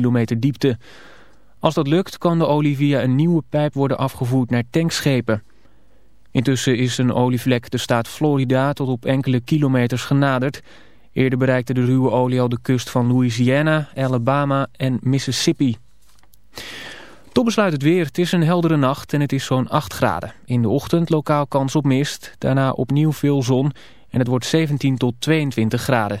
kilometer diepte. Als dat lukt kan de olie via een nieuwe pijp worden afgevoerd naar tankschepen. Intussen is een olievlek de staat Florida tot op enkele kilometers genaderd. Eerder bereikte de ruwe olie al de kust van Louisiana, Alabama en Mississippi. Tot besluit het weer. Het is een heldere nacht en het is zo'n 8 graden. In de ochtend lokaal kans op mist, daarna opnieuw veel zon en het wordt 17 tot 22 graden.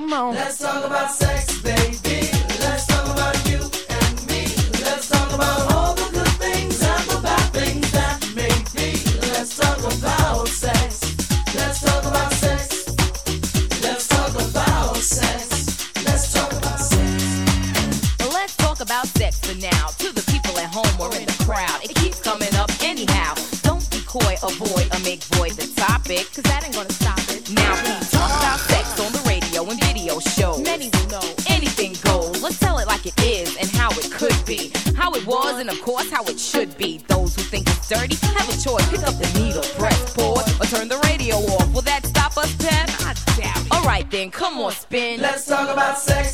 Let's talk about sex a little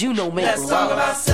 you know man. Let's talk about sex.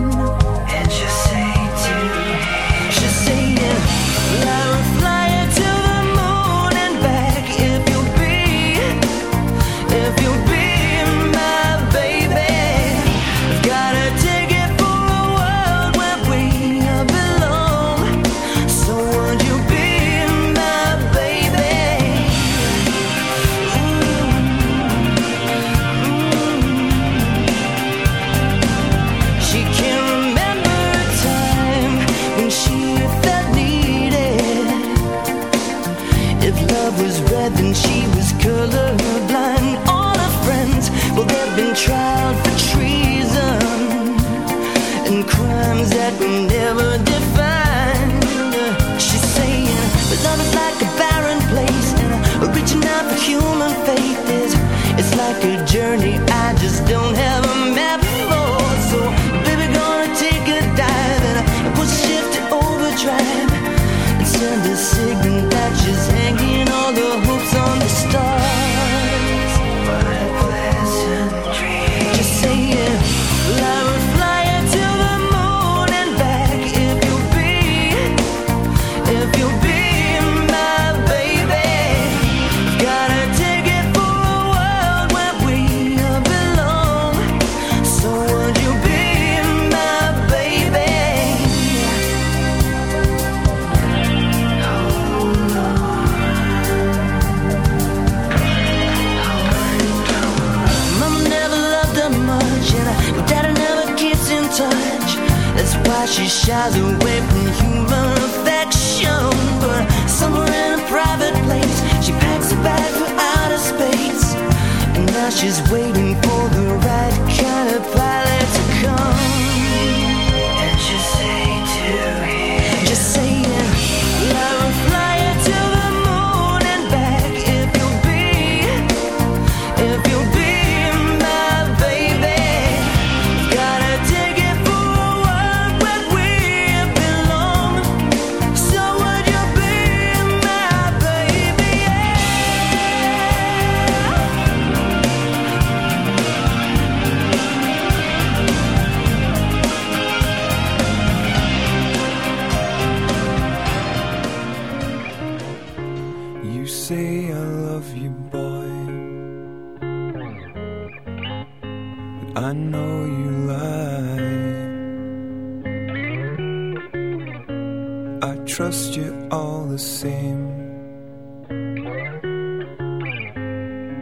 as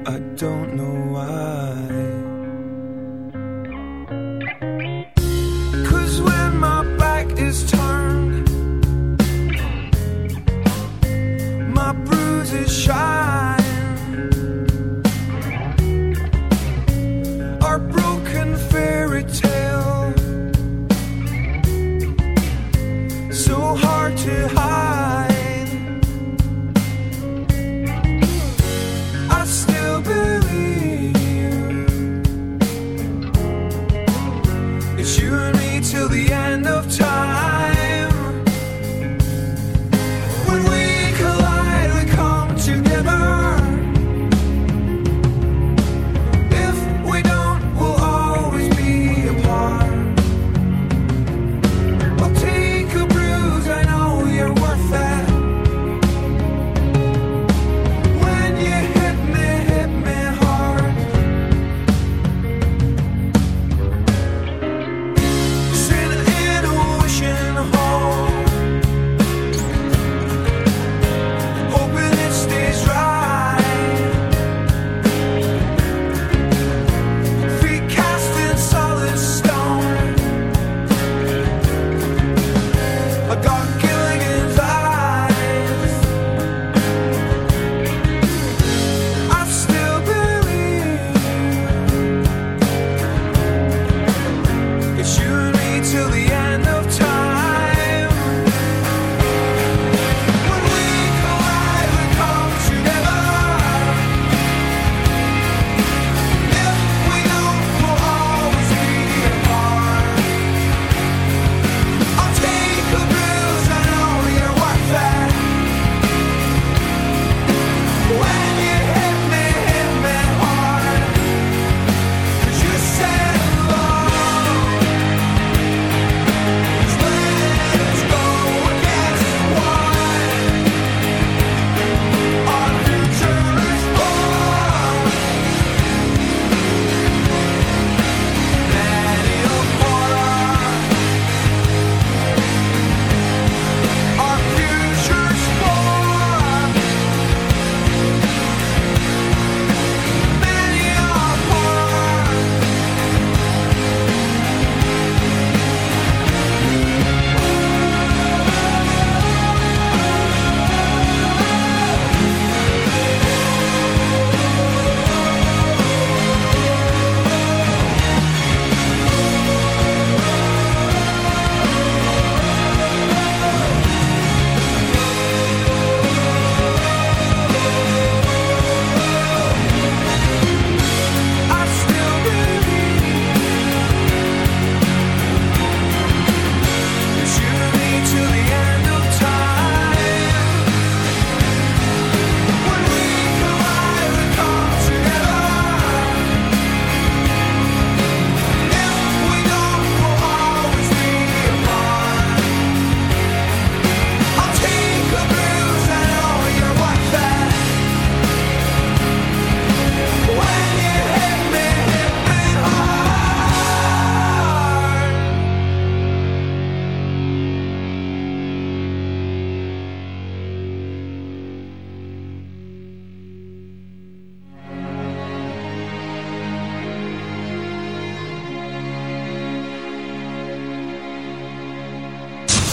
I don't know why.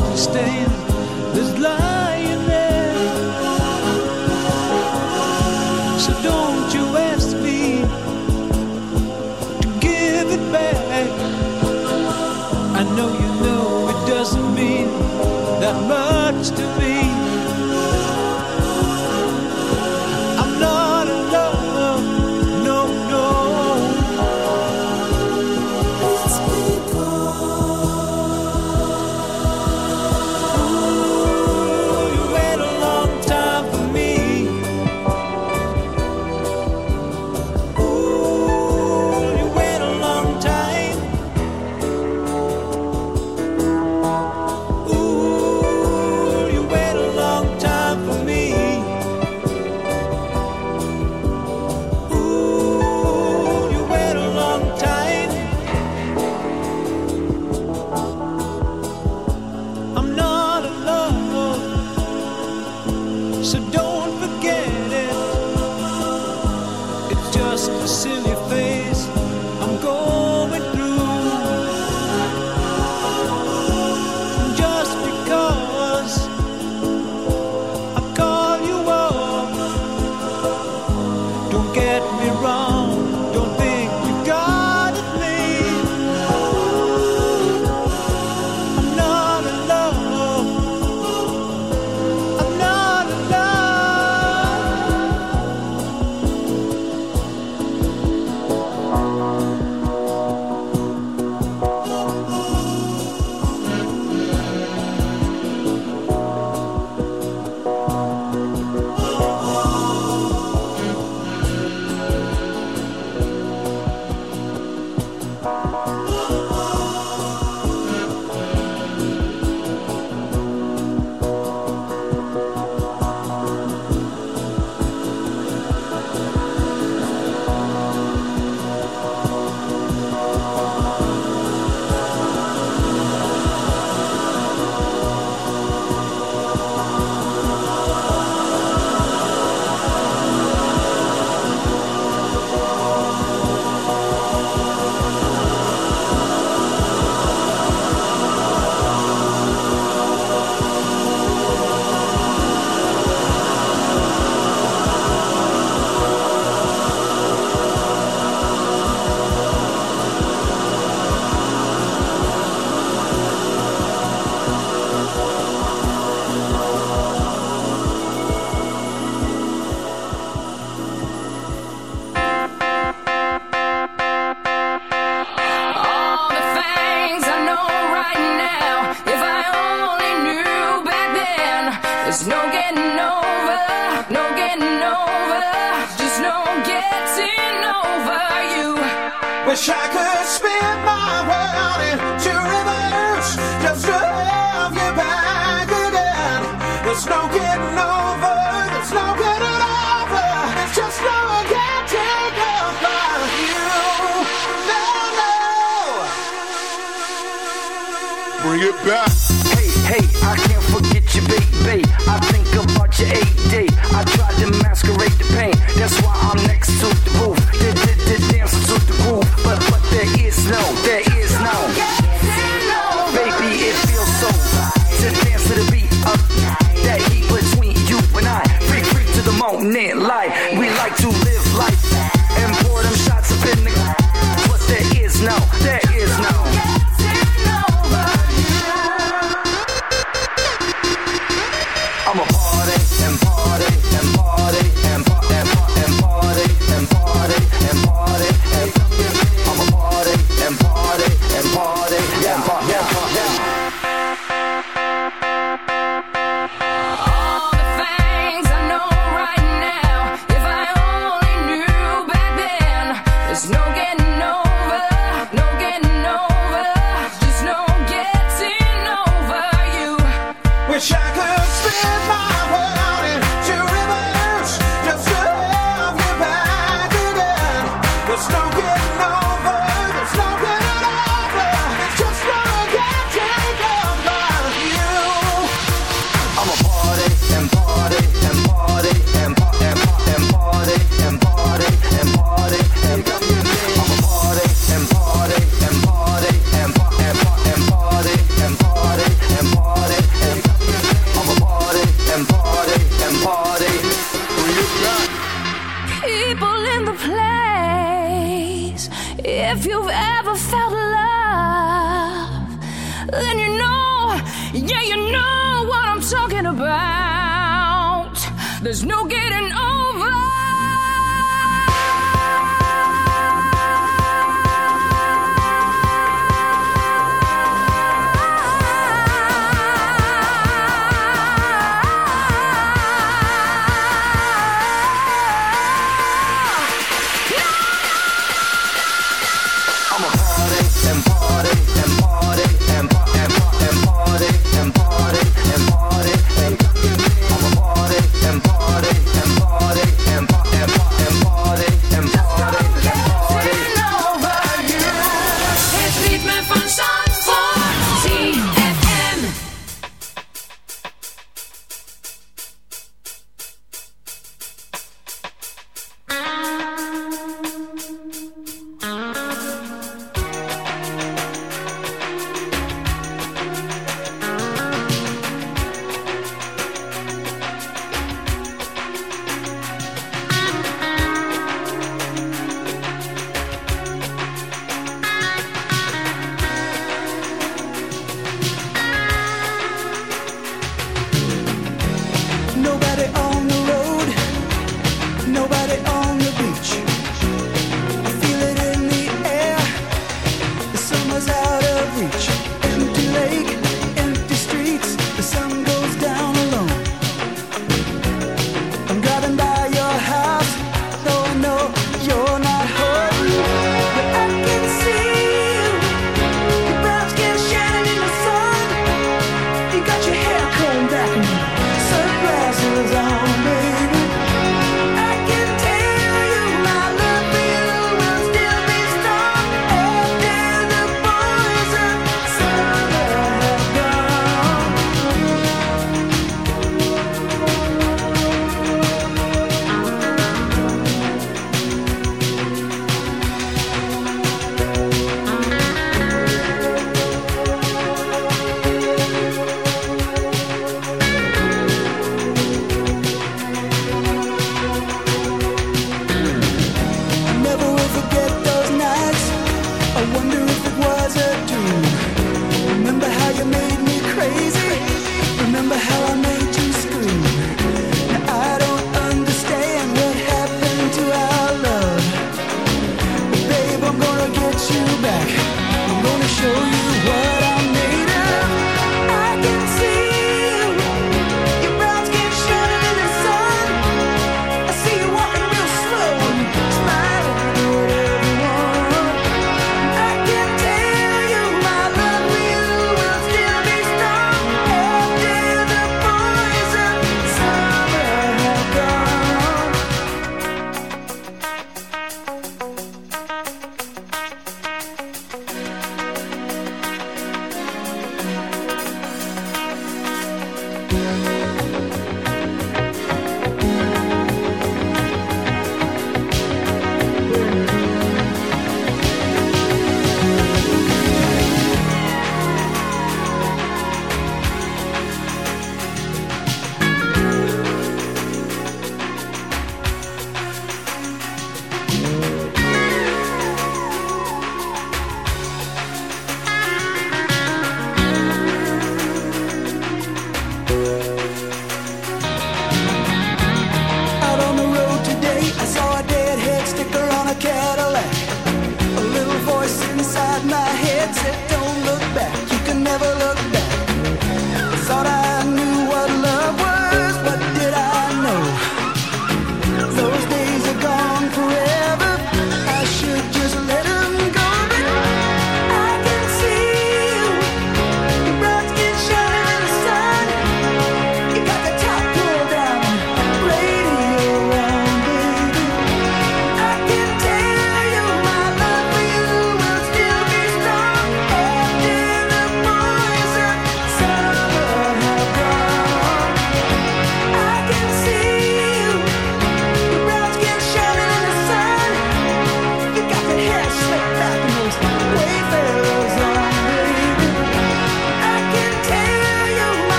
understand this love. move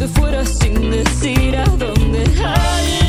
te fueras sin decir a dónde. Hay.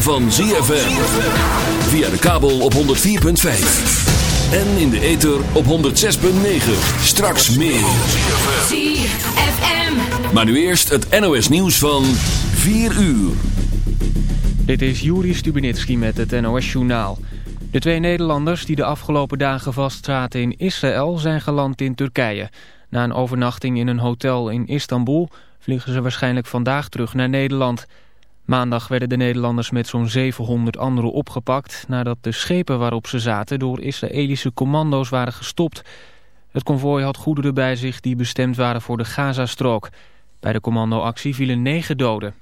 van ZFM. Via de kabel op 104.5. En in de ether op 106.9. Straks meer. ZFM. Maar nu eerst het NOS nieuws van 4 uur. Dit is Juri Stubenitski met het NOS-journaal. De twee Nederlanders die de afgelopen dagen vastzaten in Israël... zijn geland in Turkije. Na een overnachting in een hotel in Istanbul... vliegen ze waarschijnlijk vandaag terug naar Nederland... Maandag werden de Nederlanders met zo'n 700 anderen opgepakt... nadat de schepen waarop ze zaten door Israëlische commando's waren gestopt. Het konvooi had goederen bij zich die bestemd waren voor de Gazastrook. Bij de commandoactie vielen negen doden.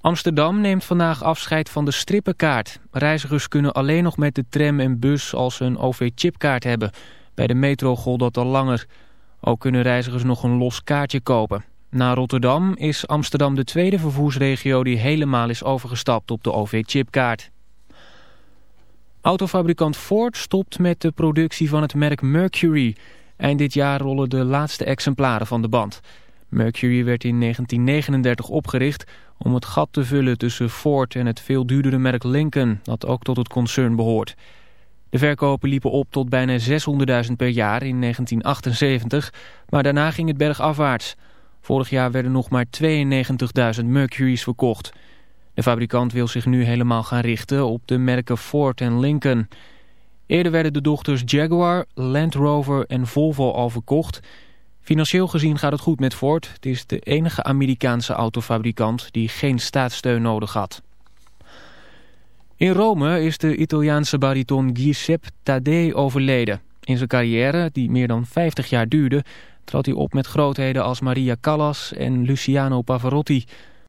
Amsterdam neemt vandaag afscheid van de strippenkaart. Reizigers kunnen alleen nog met de tram en bus als ze een OV-chipkaart hebben. Bij de metro gold dat al langer. Ook kunnen reizigers nog een los kaartje kopen. Na Rotterdam is Amsterdam de tweede vervoersregio die helemaal is overgestapt op de OV-chipkaart. Autofabrikant Ford stopt met de productie van het merk Mercury. Eind dit jaar rollen de laatste exemplaren van de band. Mercury werd in 1939 opgericht om het gat te vullen tussen Ford en het veel duurdere merk Lincoln, dat ook tot het concern behoort. De verkopen liepen op tot bijna 600.000 per jaar in 1978, maar daarna ging het bergafwaarts. Vorig jaar werden nog maar 92.000 Mercury's verkocht. De fabrikant wil zich nu helemaal gaan richten op de merken Ford en Lincoln. Eerder werden de dochters Jaguar, Land Rover en Volvo al verkocht. Financieel gezien gaat het goed met Ford. Het is de enige Amerikaanse autofabrikant die geen staatssteun nodig had. In Rome is de Italiaanse bariton Giuseppe Taddei overleden. In zijn carrière, die meer dan 50 jaar duurde, trad hij op met grootheden als Maria Callas en Luciano Pavarotti...